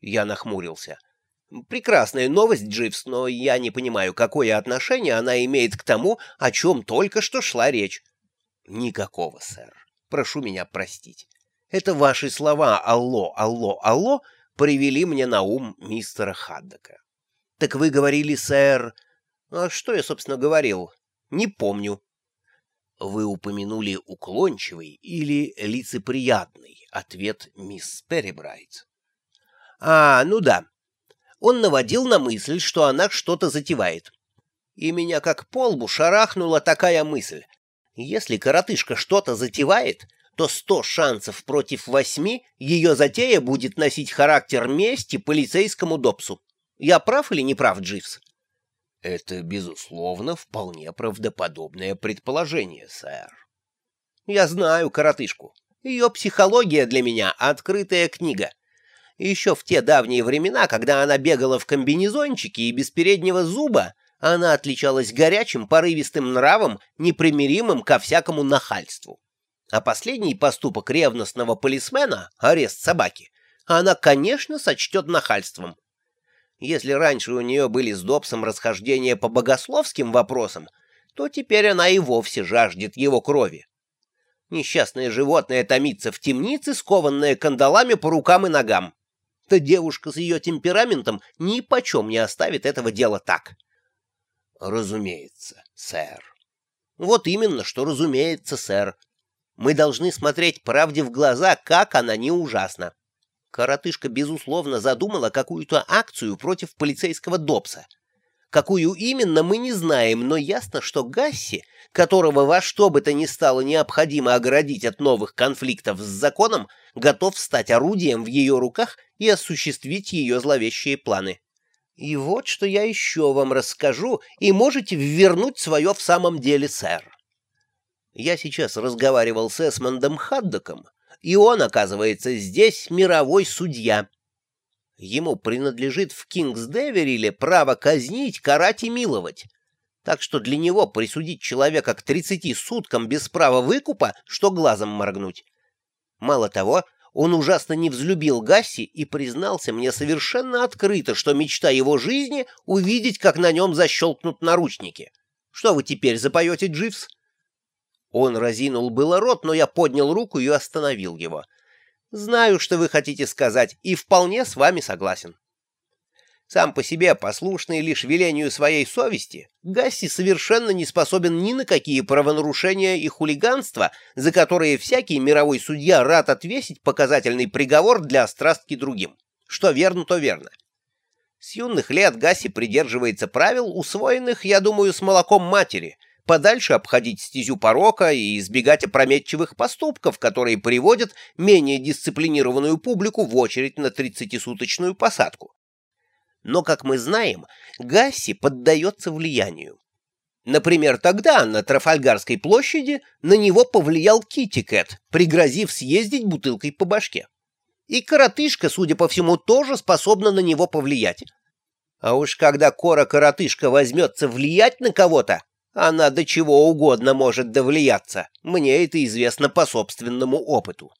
Я нахмурился. Прекрасная новость, Дживс, но я не понимаю, какое отношение она имеет к тому, о чем только что шла речь. Никакого, сэр. Прошу меня простить. Это ваши слова «Алло, алло, алло» привели мне на ум мистера Хаддока. Так вы говорили, сэр... А что я, собственно, говорил? Не помню. Вы упомянули уклончивый или лицеприятный ответ мисс Перебрайт. А, ну да. Он наводил на мысль, что она что-то затевает. И меня как полбу шарахнула такая мысль. Если коротышка что-то затевает, то сто шансов против восьми ее затея будет носить характер мести полицейскому допсу. Я прав или не прав, Дживс? Это, безусловно, вполне правдоподобное предположение, сэр. Я знаю коротышку. Ее психология для меня — открытая книга. Еще в те давние времена, когда она бегала в комбинезончике и без переднего зуба, она отличалась горячим, порывистым нравом, непримиримым ко всякому нахальству. А последний поступок ревностного полисмена, арест собаки, она, конечно, сочтет нахальством. Если раньше у нее были с Добсом расхождения по богословским вопросам, то теперь она и вовсе жаждет его крови. Несчастное животное томится в темнице, скованное кандалами по рукам и ногам. Та девушка с ее темпераментом ни почем не оставит этого дела так. Разумеется, сэр. Вот именно, что разумеется, сэр. Мы должны смотреть правде в глаза, как она не ужасна. Коротышка, безусловно, задумала какую-то акцию против полицейского Добса. Какую именно, мы не знаем, но ясно, что Гасси, которого во что бы то ни стало необходимо оградить от новых конфликтов с законом, готов стать орудием в ее руках и осуществить ее зловещие планы. И вот что я еще вам расскажу, и можете вернуть свое в самом деле, сэр. Я сейчас разговаривал с Эсмондом Хаддоком, и он, оказывается, здесь мировой судья. Ему принадлежит в Кингсдевериле право казнить, карать и миловать. Так что для него присудить человека к тридцати суткам без права выкупа, что глазом моргнуть. Мало того, он ужасно не взлюбил Гасси и признался мне совершенно открыто, что мечта его жизни — увидеть, как на нем защелкнут наручники. Что вы теперь запоете, Дживс? Он разинул было рот, но я поднял руку и остановил его. «Знаю, что вы хотите сказать, и вполне с вами согласен». Сам по себе, послушный лишь велению своей совести, Гасси совершенно не способен ни на какие правонарушения и хулиганства, за которые всякий мировой судья рад отвесить показательный приговор для острастки другим. Что верно, то верно. С юных лет Гасси придерживается правил, усвоенных, я думаю, с молоком матери — подальше обходить стезю порока и избегать опрометчивых поступков, которые приводят менее дисциплинированную публику в очередь на 30-суточную посадку. Но, как мы знаем, Гасси поддается влиянию. Например, тогда на Трафальгарской площади на него повлиял Китикет, пригрозив съездить бутылкой по башке. И коротышка, судя по всему, тоже способна на него повлиять. А уж когда кора-коротышка возьмется влиять на кого-то, она до чего угодно может довлияться, мне это известно по собственному опыту.